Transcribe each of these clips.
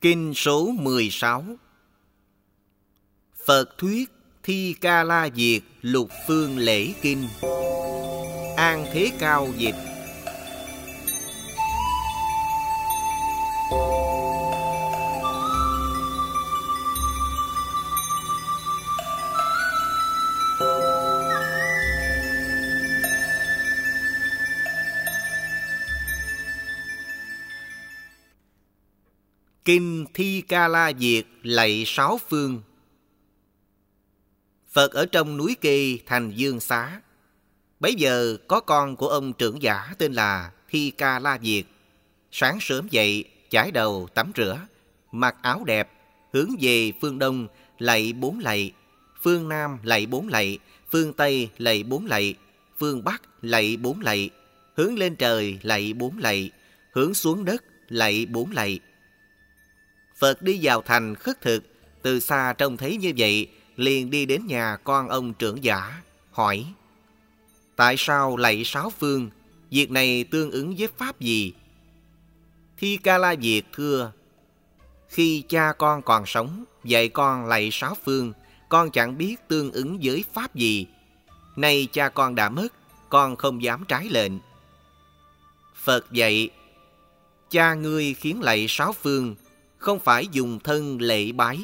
Kinh số 16 Phật thuyết Thi Ca La Diệt Lục Phương Lễ Kinh. An Thế Cao Dịch. Kinh Thi Ca La Diệt lạy sáu phương Phật ở trong núi Kỳ thành dương xá. Bấy giờ có con của ông trưởng giả tên là Thi Ca La Diệt. Sáng sớm dậy, chải đầu tắm rửa, mặc áo đẹp, hướng về phương đông lạy bốn lạy, phương nam lạy bốn lạy, phương tây lạy bốn lạy, phương bắc lạy bốn lạy, hướng lên trời lạy bốn lạy, hướng xuống đất lạy bốn lạy. Phật đi vào thành khất thực, từ xa trông thấy như vậy, liền đi đến nhà con ông trưởng giả, hỏi Tại sao lạy sáu phương, việc này tương ứng với pháp gì? Thi Ca La Diệt thưa, khi cha con còn sống, dạy con lạy sáu phương, con chẳng biết tương ứng với pháp gì. Nay cha con đã mất, con không dám trái lệnh. Phật dạy, cha ngươi khiến lạy sáu phương, không phải dùng thân lễ bái.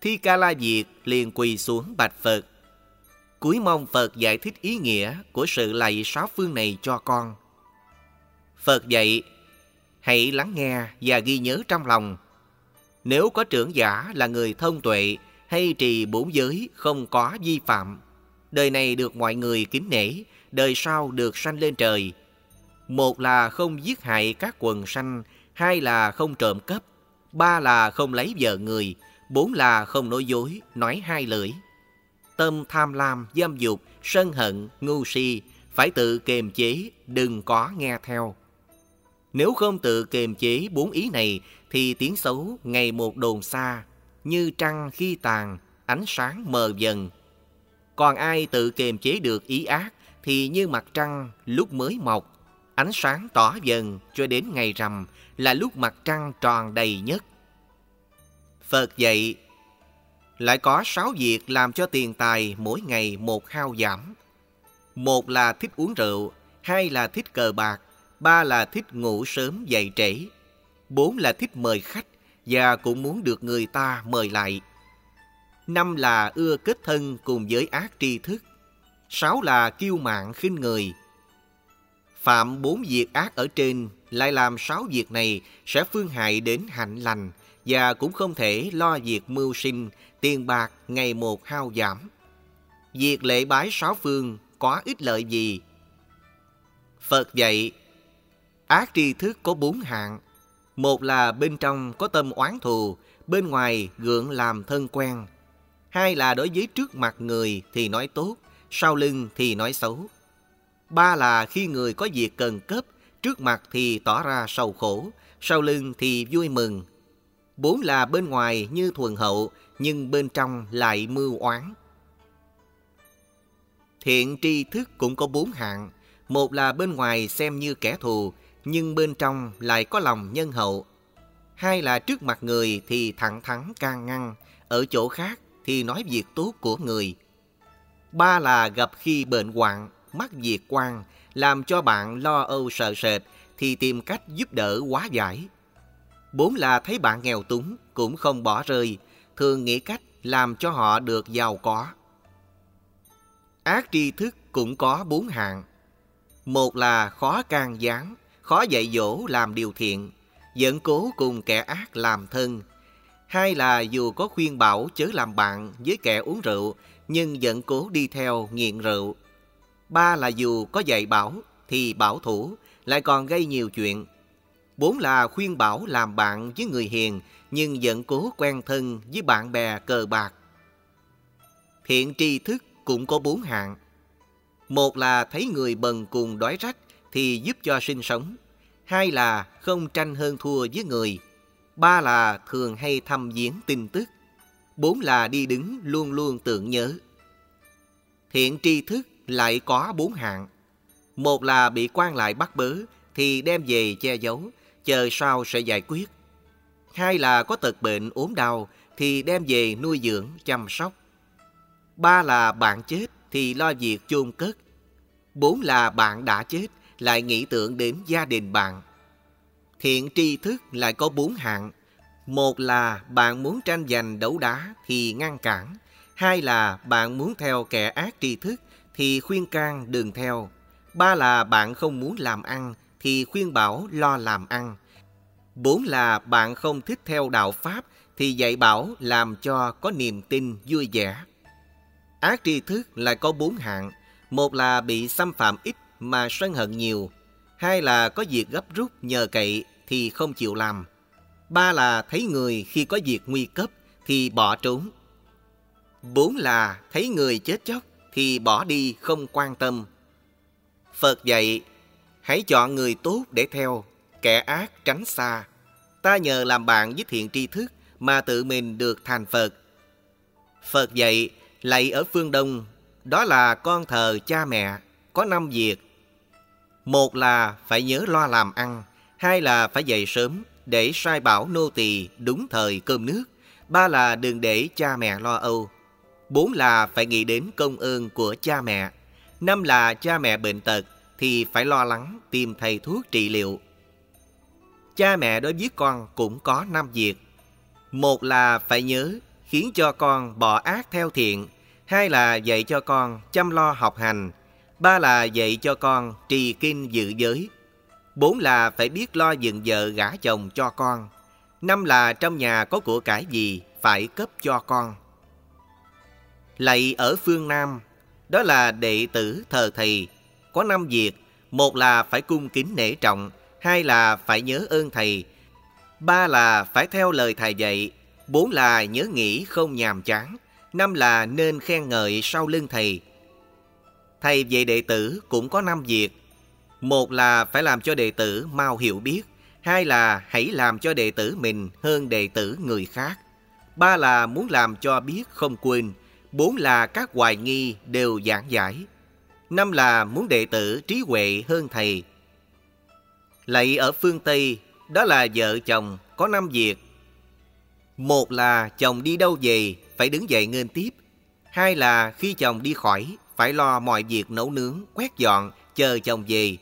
Thi Ca La Diệt liền quỳ xuống bạch Phật. Cúi mong Phật giải thích ý nghĩa của sự lạy sáu phương này cho con. Phật dạy, hãy lắng nghe và ghi nhớ trong lòng. Nếu có trưởng giả là người thông tuệ hay trì bốn giới không có vi phạm, đời này được mọi người kính nể, đời sau được sanh lên trời. Một là không giết hại các quần sanh hai là không trộm cắp, ba là không lấy vợ người, bốn là không nói dối, nói hai lưỡi. Tâm tham lam, dâm dục, sân hận, ngu si, phải tự kiềm chế, đừng có nghe theo. Nếu không tự kiềm chế bốn ý này, thì tiếng xấu ngày một đồn xa, như trăng khi tàn, ánh sáng mờ dần. Còn ai tự kiềm chế được ý ác, thì như mặt trăng lúc mới mọc, ánh sáng tỏ dần cho đến ngày rằm, là lúc mặt trăng tròn đầy nhất. Phật dạy, lại có sáu việc làm cho tiền tài mỗi ngày một hao giảm. Một là thích uống rượu, hai là thích cờ bạc, ba là thích ngủ sớm dậy trễ, bốn là thích mời khách và cũng muốn được người ta mời lại. Năm là ưa kết thân cùng với ác tri thức. Sáu là kiêu mạng khinh người. Phạm bốn việc ác ở trên lại làm sáu việc này sẽ phương hại đến hạnh lành và cũng không thể lo việc mưu sinh, tiền bạc ngày một hao giảm. Việc lễ bái sáu phương có ích lợi gì? Phật dạy, ác tri thức có bốn hạng. Một là bên trong có tâm oán thù, bên ngoài gượng làm thân quen. Hai là đối với trước mặt người thì nói tốt, sau lưng thì nói xấu. Ba là khi người có việc cần cấp trước mặt thì tỏ ra sầu khổ, sau lưng thì vui mừng. Bốn là bên ngoài như thuần hậu, nhưng bên trong lại mưu oán. Thiện tri thức cũng có bốn hạng. Một là bên ngoài xem như kẻ thù, nhưng bên trong lại có lòng nhân hậu. Hai là trước mặt người thì thẳng thắn can ngăn, ở chỗ khác thì nói việc tốt của người. Ba là gặp khi bệnh hoạn, mắc diệt quan, làm cho bạn lo âu sợ sệt thì tìm cách giúp đỡ hóa giải. Bốn là thấy bạn nghèo túng cũng không bỏ rơi, thường nghĩ cách làm cho họ được giàu có. Ác tri thức cũng có bốn hạng. Một là khó can gián, khó dạy dỗ làm điều thiện, dẫn cố cùng kẻ ác làm thân. Hai là dù có khuyên bảo chớ làm bạn với kẻ uống rượu, nhưng dẫn cố đi theo nghiện rượu. Ba là dù có dạy bảo thì bảo thủ, lại còn gây nhiều chuyện. Bốn là khuyên bảo làm bạn với người hiền, nhưng vẫn cố quen thân với bạn bè cờ bạc. Thiện tri thức cũng có bốn hạng. Một là thấy người bần cùng đói rách thì giúp cho sinh sống. Hai là không tranh hơn thua với người. Ba là thường hay thăm viếng tin tức. Bốn là đi đứng luôn luôn tưởng nhớ. Thiện tri thức lại có bốn hạng. Một là bị quan lại bắt bớ thì đem về che giấu, chờ sau sẽ giải quyết. Hai là có tật bệnh ốm đau thì đem về nuôi dưỡng, chăm sóc. Ba là bạn chết thì lo việc chôn cất. Bốn là bạn đã chết lại nghĩ tưởng đến gia đình bạn. Thiện tri thức lại có bốn hạng. Một là bạn muốn tranh giành đấu đá thì ngăn cản. Hai là bạn muốn theo kẻ ác tri thức thì khuyên can đừng theo. Ba là bạn không muốn làm ăn thì khuyên bảo lo làm ăn. Bốn là bạn không thích theo đạo Pháp thì dạy bảo làm cho có niềm tin vui vẻ. Ác tri thức lại có bốn hạng. Một là bị xâm phạm ít mà sân hận nhiều. Hai là có việc gấp rút nhờ cậy thì không chịu làm. Ba là thấy người khi có việc nguy cấp thì bỏ trốn. Bốn là thấy người chết chóc thì bỏ đi không quan tâm. Phật dạy, hãy chọn người tốt để theo, kẻ ác tránh xa. Ta nhờ làm bạn với thiện tri thức mà tự mình được thành Phật. Phật dạy, lạy ở phương Đông, đó là con thờ cha mẹ, có năm việc. Một là phải nhớ lo làm ăn, hai là phải dậy sớm để sai bảo nô tỳ đúng thời cơm nước, ba là đừng để cha mẹ lo âu, bốn là phải nghĩ đến công ơn của cha mẹ, năm là cha mẹ bệnh tật thì phải lo lắng tìm thầy thuốc trị liệu. Cha mẹ đối với con cũng có năm việc. Một là phải nhớ khiến cho con bỏ ác theo thiện, hai là dạy cho con chăm lo học hành, ba là dạy cho con trì kinh dự giới, bốn là phải biết lo dựng vợ gả chồng cho con, năm là trong nhà có của cải gì phải cấp cho con. Lạy ở phương Nam, đó là đệ tử thờ thầy, có năm việc, một là phải cung kính nể trọng, hai là phải nhớ ơn thầy, ba là phải theo lời thầy dạy, bốn là nhớ nghĩ không nhàm chán, năm là nên khen ngợi sau lưng thầy. Thầy dạy đệ tử cũng có năm việc. Một là phải làm cho đệ tử mau hiểu biết, hai là hãy làm cho đệ tử mình hơn đệ tử người khác. Ba là muốn làm cho biết không quên, bốn là các hoài nghi đều giảng giải. Năm là muốn đệ tử trí huệ hơn thầy. Lạy ở phương Tây, đó là vợ chồng có năm việc. Một là chồng đi đâu về phải đứng dậy nghênh tiếp. Hai là khi chồng đi khỏi phải lo mọi việc nấu nướng, quét dọn, chờ chồng về.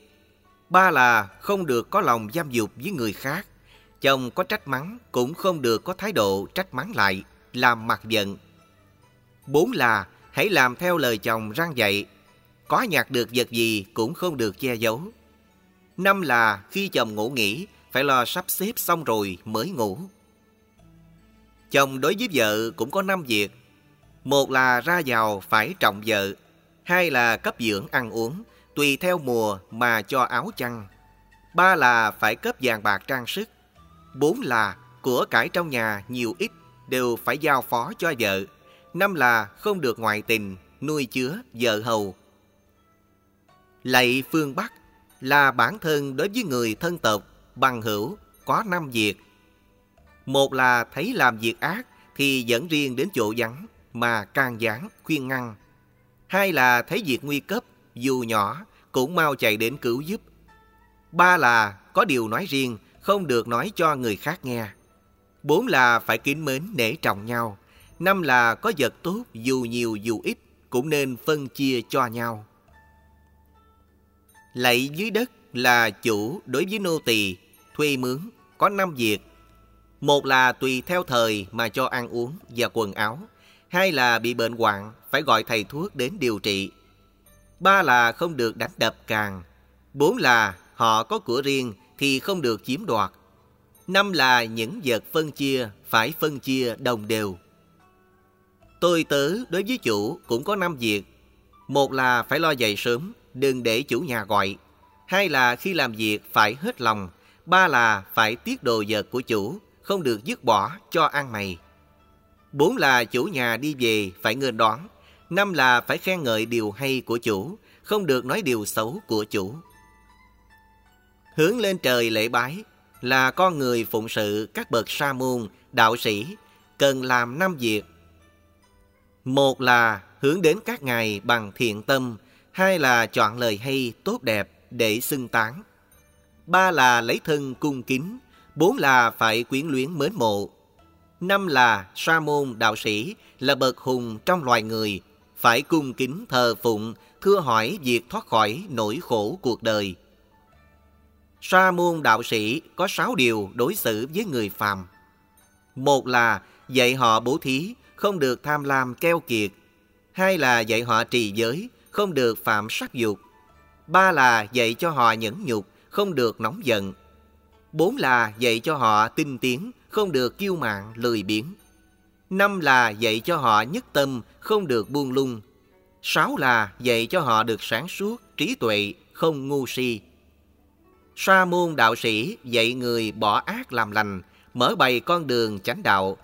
Ba là không được có lòng giam dục với người khác. Chồng có trách mắng cũng không được có thái độ trách mắng lại, làm mặt giận. Bốn là hãy làm theo lời chồng răng dạy. Có nhặt được vật gì cũng không được che giấu. Năm là khi chồng ngủ nghỉ phải lo sắp xếp xong rồi mới ngủ. Chồng đối với vợ cũng có năm việc. Một là ra giàu phải trọng vợ. Hai là cấp dưỡng ăn uống, tùy theo mùa mà cho áo chăn. Ba là phải cấp vàng bạc trang sức. Bốn là của cải trong nhà nhiều ít đều phải giao phó cho vợ. Năm là không được ngoại tình, nuôi chứa, vợ hầu. Lạy phương Bắc là bản thân đối với người thân tộc, bằng hữu, có năm việc. Một là thấy làm việc ác thì dẫn riêng đến chỗ vắng mà can gián, khuyên ngăn. Hai là thấy việc nguy cấp, dù nhỏ, cũng mau chạy đến cứu giúp. Ba là có điều nói riêng, không được nói cho người khác nghe. Bốn là phải kính mến nể trọng nhau. Năm là có vật tốt, dù nhiều, dù ít, cũng nên phân chia cho nhau. Lạy dưới đất là chủ đối với nô tỳ, thuê mướn, có năm việc. Một là tùy theo thời mà cho ăn uống và quần áo. Hai là bị bệnh hoạn, phải gọi thầy thuốc đến điều trị. Ba là không được đánh đập càng. Bốn là họ có của riêng thì không được chiếm đoạt. Năm là những vật phân chia, phải phân chia đồng đều. Tôi tớ đối với chủ cũng có năm việc. Một là phải lo dậy sớm, đừng để chủ nhà gọi. Hai là khi làm việc phải hết lòng. Ba là phải tiết đồ vật của chủ, không được dứt bỏ cho ăn mày. Bốn là chủ nhà đi về phải ngơ đón. Năm là phải khen ngợi điều hay của chủ, không được nói điều xấu của chủ. Hướng lên trời lễ bái là con người phụng sự các bậc sa môn, đạo sĩ, cần làm năm việc. Một là hướng đến các ngài bằng thiện tâm, hai là chọn lời hay, tốt đẹp để xưng tán. Ba là lấy thân cung kính, Bốn là phải quyến luyến mến mộ. Năm là sa môn đạo sĩ là bậc hùng trong loài người, phải cung kính thờ phụng, thưa hỏi việc thoát khỏi nỗi khổ cuộc đời. Sa môn đạo sĩ có sáu điều đối xử với người phàm. Một là dạy họ bố thí, không được tham lam keo kiệt. Hai là dạy họ trì giới, không được phạm sắc dục. Ba là dạy cho họ nhẫn nhục, không được nóng giận. Bốn là dạy cho họ tinh tiến, không được kiêu mạn, lười biếng. Năm là dạy cho họ nhất tâm, không được buông lung. Sáu là dạy cho họ được sáng suốt, trí tuệ, không ngu si. Sa môn đạo sĩ dạy người bỏ ác làm lành, mở bày con đường chánh đạo.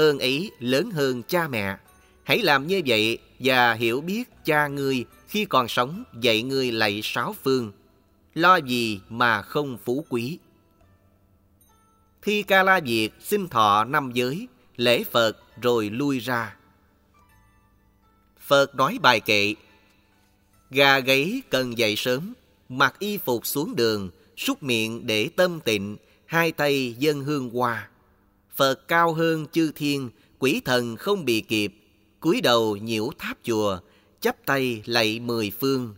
Ơn ấy lớn hơn cha mẹ. Hãy làm như vậy và hiểu biết cha ngươi khi còn sống dạy ngươi lạy sáu phương. Lo gì mà không phú quý. Thi Ca La Diệt xin thọ năm giới, lễ Phật rồi lui ra. Phật nói bài kệ, Gà gáy cần dậy sớm, mặc y phục xuống đường, súc miệng để tâm tịnh, hai tay dân hương hoa. Phật cao hơn chư thiên, quỷ thần không bị kịp, cúi đầu nhiễu tháp chùa, chắp tay lạy mười phương.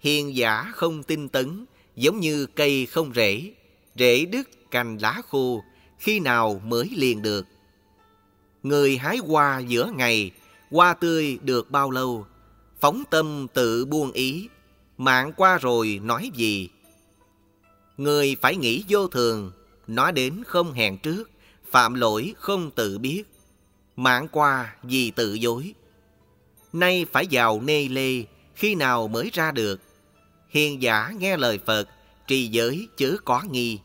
Hiền giả không tinh tấn, giống như cây không rễ, rễ đứt cành lá khô, khi nào mới liền được. Người hái hoa giữa ngày, hoa tươi được bao lâu, phóng tâm tự buông ý, mạng qua rồi nói gì. Người phải nghĩ vô thường, nói đến không hẹn trước, phạm lỗi không tự biết, mạng qua vì tự dối. Nay phải vào nê lê, khi nào mới ra được. Hiền giả nghe lời Phật, trì giới chớ có nghi.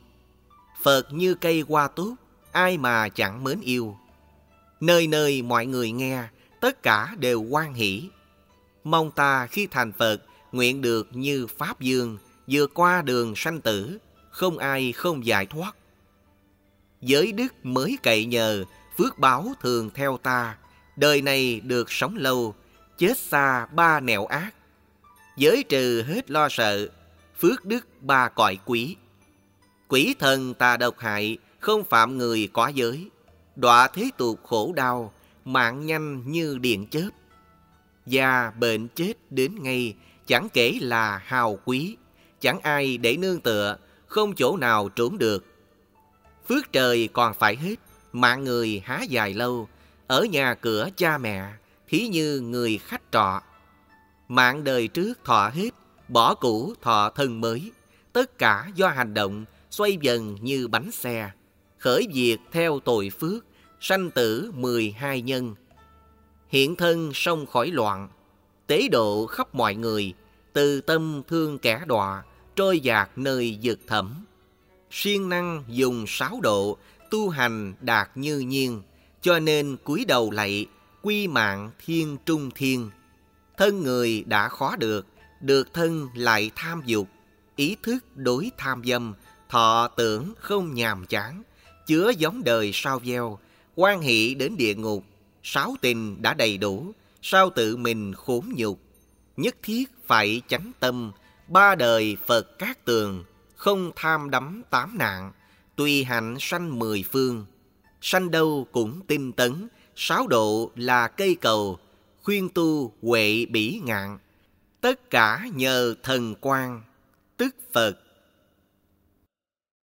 Phật như cây hoa tốt, ai mà chẳng mến yêu. Nơi nơi mọi người nghe, tất cả đều quan hỷ. Mong ta khi thành Phật, nguyện được như Pháp Dương, vừa qua đường sanh tử, không ai không giải thoát. Giới đức mới cậy nhờ, phước báo thường theo ta, đời này được sống lâu, chết xa ba nẻo ác. Giới trừ hết lo sợ, phước đức ba cõi quý. Quỷ thần tà độc hại, không phạm người có giới. Đọa thế tục khổ đau, mạng nhanh như điện chớp. Già bệnh chết đến ngay, chẳng kể là hào quý, chẳng ai để nương tựa, không chỗ nào trốn được. Phước trời còn phải hết, mạng người há dài lâu, ở nhà cửa cha mẹ, thí như người khách trọ. Mạng đời trước thọ hết, bỏ cũ thọ thân mới, tất cả do hành động xoay dần như bánh xe, khởi diệt theo tội phước, sanh tử mười hai nhân. Hiện thân sông khỏi loạn, tế độ khắp mọi người, từ tâm thương kẻ đọa, trôi dạt nơi dược thẩm. Siêng năng dùng sáu độ, tu hành đạt như nhiên, cho nên cúi đầu lạy, quy mạng thiên trung thiên. Thân người đã khó được, được thân lại tham dục, ý thức đối tham dâm, thọ tưởng không nhàm chán, chứa giống đời sao gieo, quan hệ đến địa ngục, sáu tình đã đầy đủ, sao tự mình khốn nhục. Nhất thiết phải chánh tâm, ba đời Phật cát tường, không tham đắm tám nạn, tùy hạnh sanh mười phương. Sanh đâu cũng tinh tấn, sáu độ là cây cầu, khuyên tu huệ bỉ ngạn. Tất cả nhờ thần quan, tức Phật